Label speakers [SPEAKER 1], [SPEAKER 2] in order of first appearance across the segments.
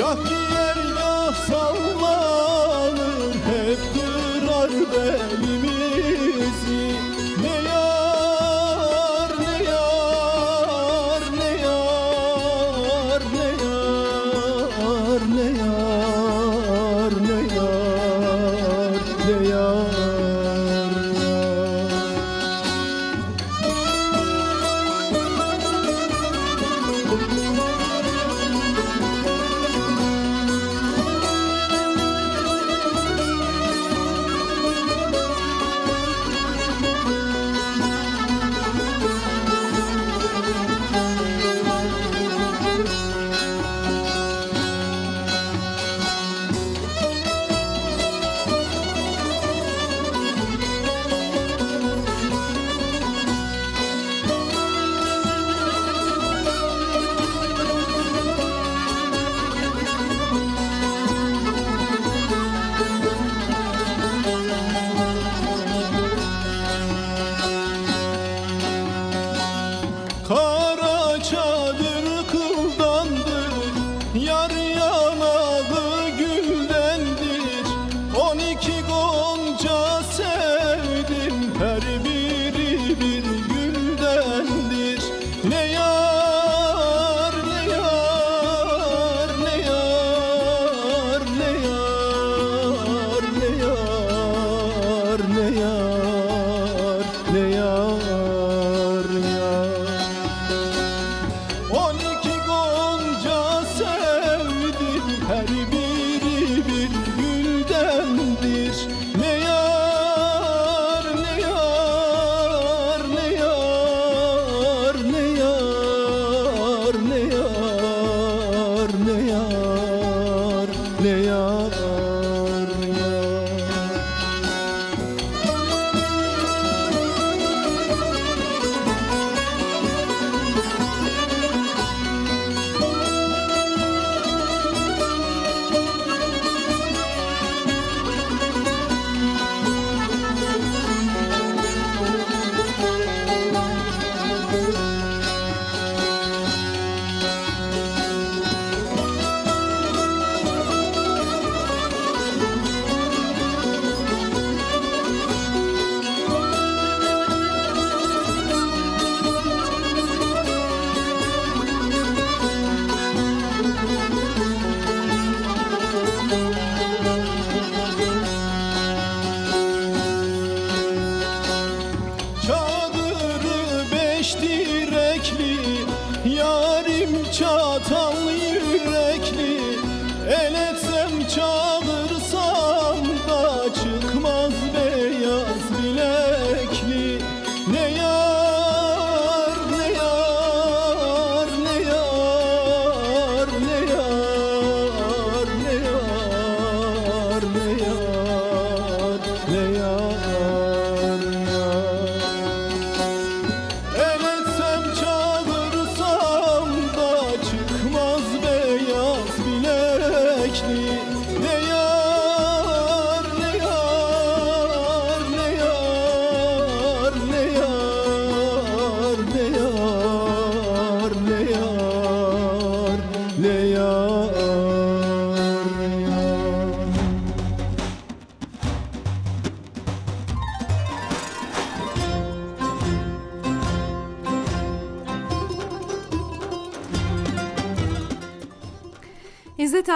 [SPEAKER 1] Just Cho.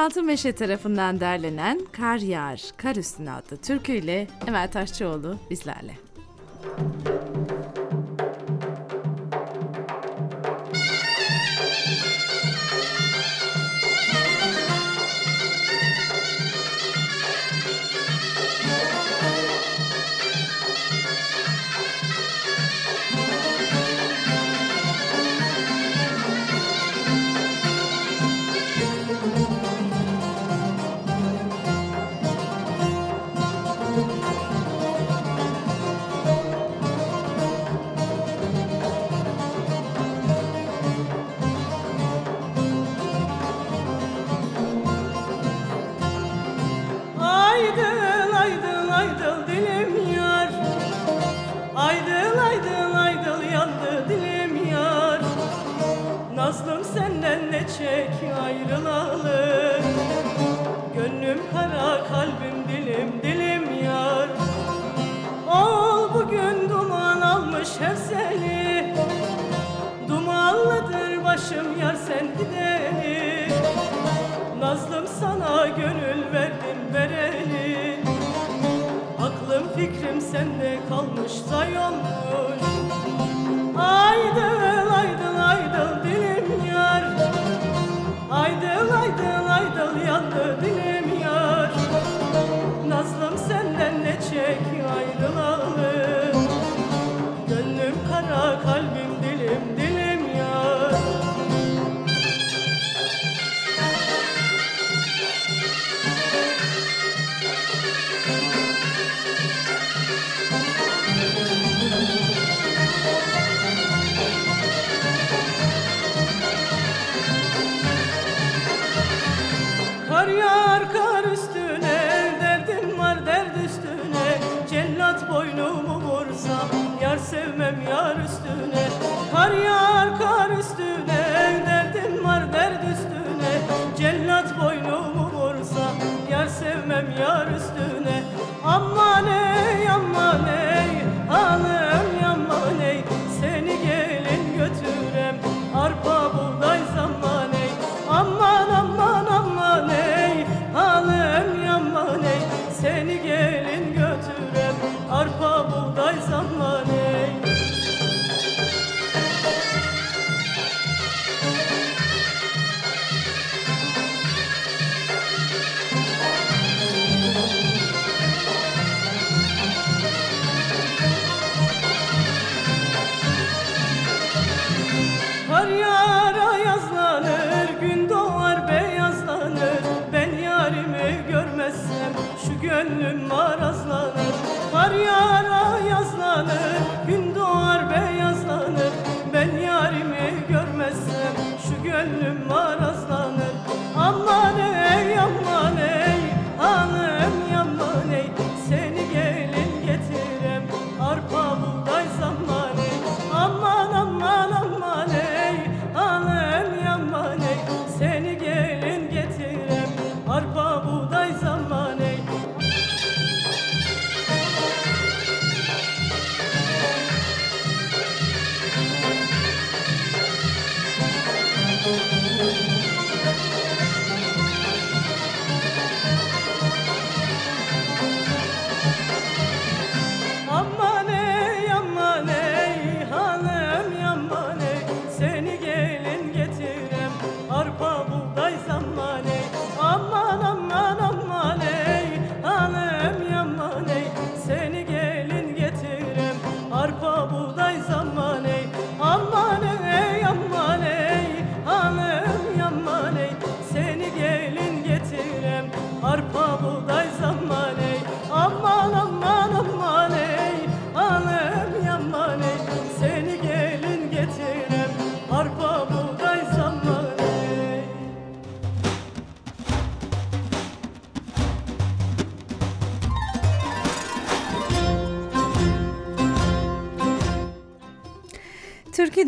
[SPEAKER 2] Altın Meşe tarafından derlenen Kar Yağar, Kar Üstüne adlı türküyle Emel Taşçıoğlu bizlerle.
[SPEAKER 3] Olmuş Aydıl aydıl aydıl dilim yar. Aydıl aydıl aydıl yandı dilim yar. Nazlım senden ne çek Gönlüm kara kalbim dilim dilim yar. Kar Yar sevmem yar üstüne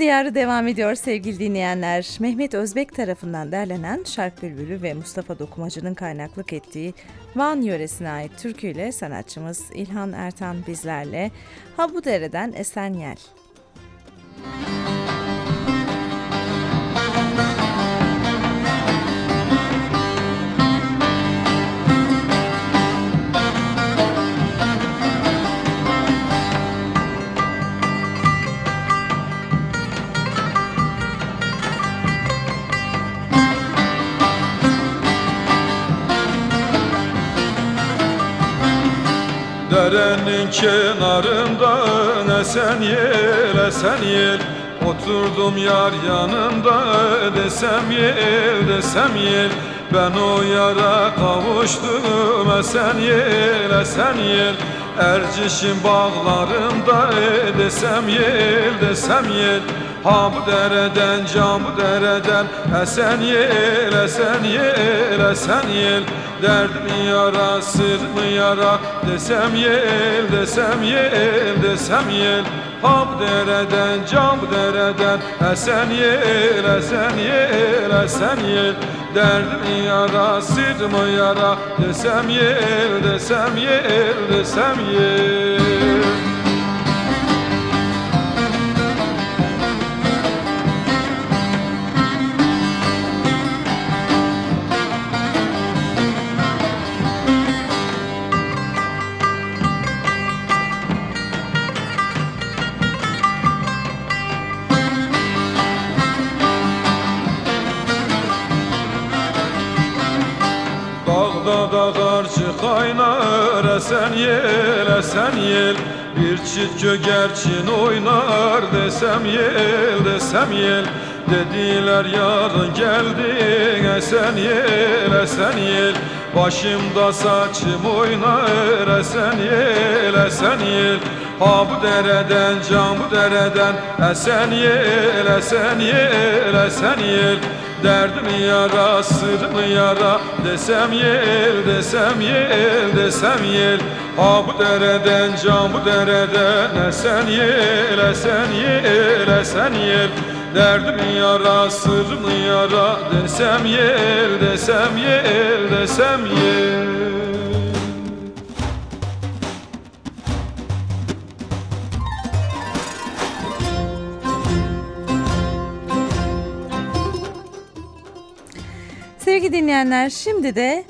[SPEAKER 2] Diyarı devam ediyor sevgili dinleyenler. Mehmet Özbek tarafından derlenen Şark Bülbülü ve Mustafa Dokumacı'nın kaynaklık ettiği Van yöresine ait türküyle sanatçımız İlhan Ertan bizlerle Ha bu dereden
[SPEAKER 4] Derenin kenarında esen yel esen yel. Oturdum yar yanında desem yel desem yel. Ben o yara kavuştum esen yel esen yel. Erciş'in bağlarında desem yel desem yel Ha bu dereden can bu dereden Esen yel esen yel esen yel. Derdim yara sırrımı yara? Desem yel desem yel desem yel. Ha dereden can bu dereden Esen yel esen yel esen yel. Derdim yara sırrımı yara? Desem yer desem yer desem yer Dağda dağarcı kaynar esen yel esen yel. Bir çift gögerçin oynar desem yel desem yel. Dediler yarın geldin esen yel esen yel. Başımda saçım oynar esen yel esen yel. Ha bu dereden can bu dereden esen yel esen yel esen yel Derdim yara sırrımı yara? Desem yel desem yel desem yel Ha bu dereden can bu dereden. Esen yel esen yel esen yel Derdim yara sırrımı yara? Desem yel desem yel desem yel
[SPEAKER 5] dinleyenler şimdi de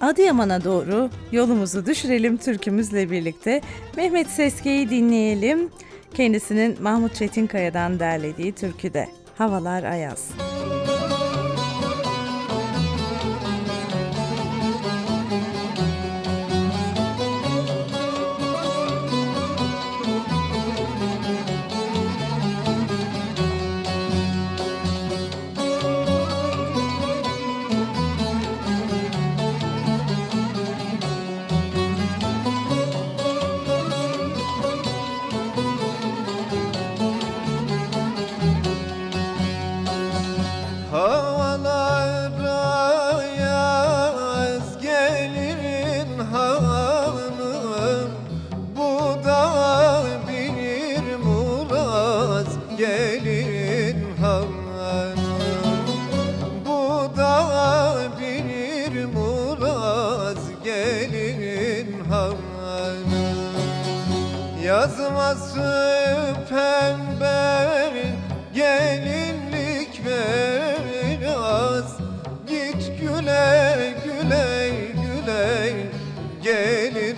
[SPEAKER 5] Adıyaman'a doğru yolumuzu düşürelim türkümüzle birlikte. Mehmet Seske'yi dinleyelim. Kendisinin Mahmut Çetinkaya'dan derlediği türküde Havalar Ayaz.
[SPEAKER 6] Havalar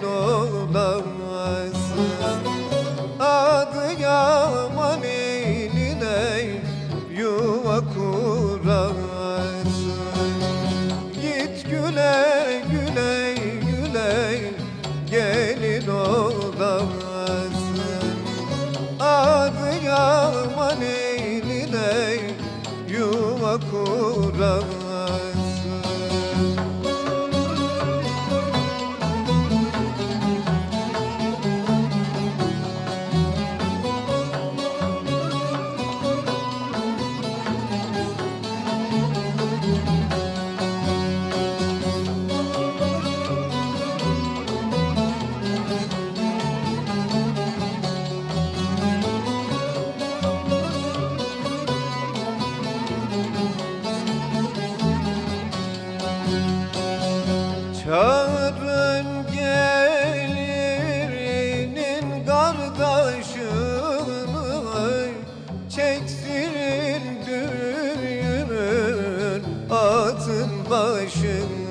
[SPEAKER 6] gelin atın başını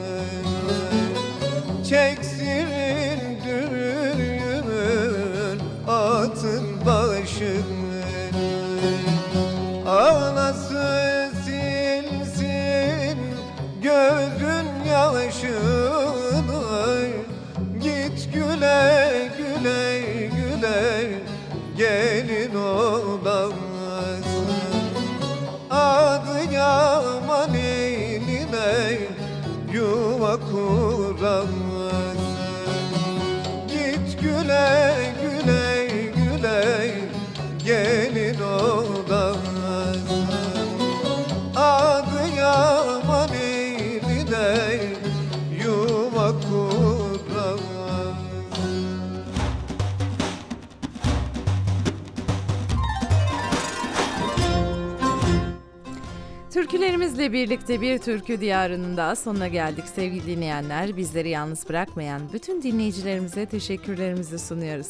[SPEAKER 6] güle
[SPEAKER 2] Türkülerimizle birlikte bir türkü diyarının daha sonuna geldik sevgili dinleyenler. Bizleri yalnız bırakmayan bütün dinleyicilerimize teşekkürlerimizi sunuyoruz.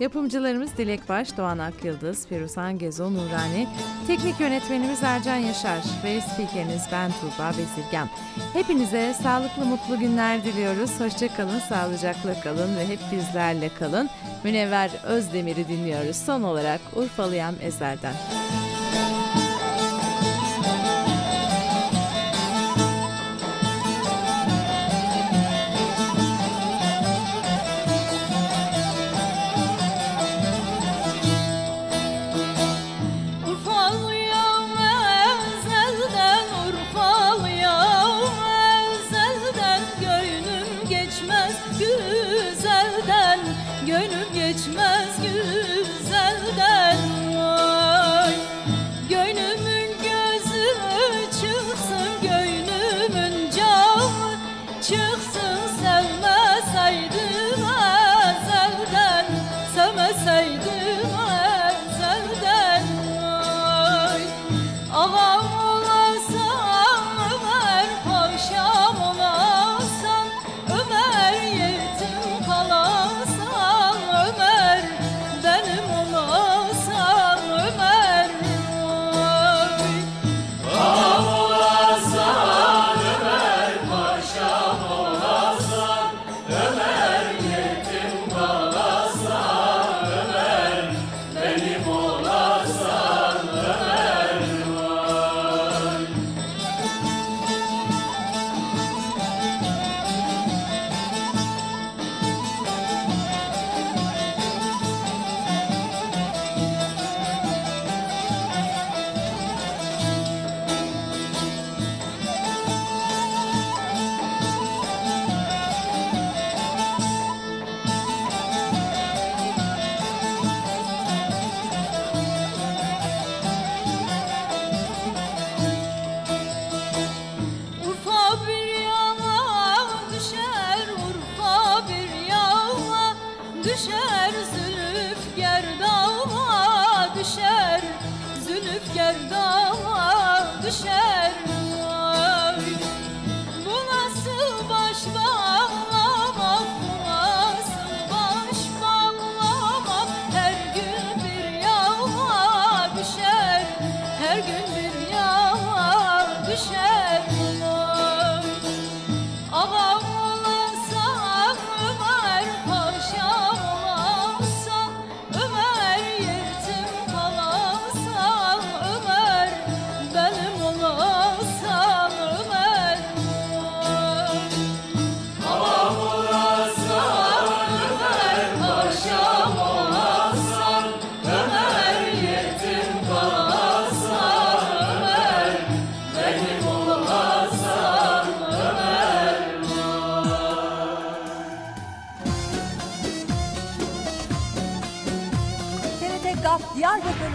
[SPEAKER 2] Yapımcılarımız Dilek Baş, Doğan Akyıldız, Firuzan Gezo Nurani, teknik yönetmenimiz Ercan Yaşar ve spikeriniz ben Tuğba Bezirgen. Hepinize sağlıklı mutlu günler diliyoruz. Hoşçakalın, sağlıcakla kalın ve hep bizlerle kalın. Münevver Özdemir'i dinliyoruz. Son olarak Urfalıyam Ezel'den.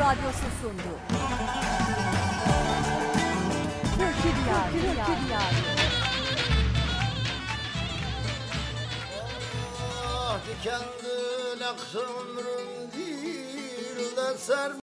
[SPEAKER 7] Radyosu sundu. Türkü Diyarı. Türkü Diyarı.
[SPEAKER 1] Ah, kendi ömrüm değil de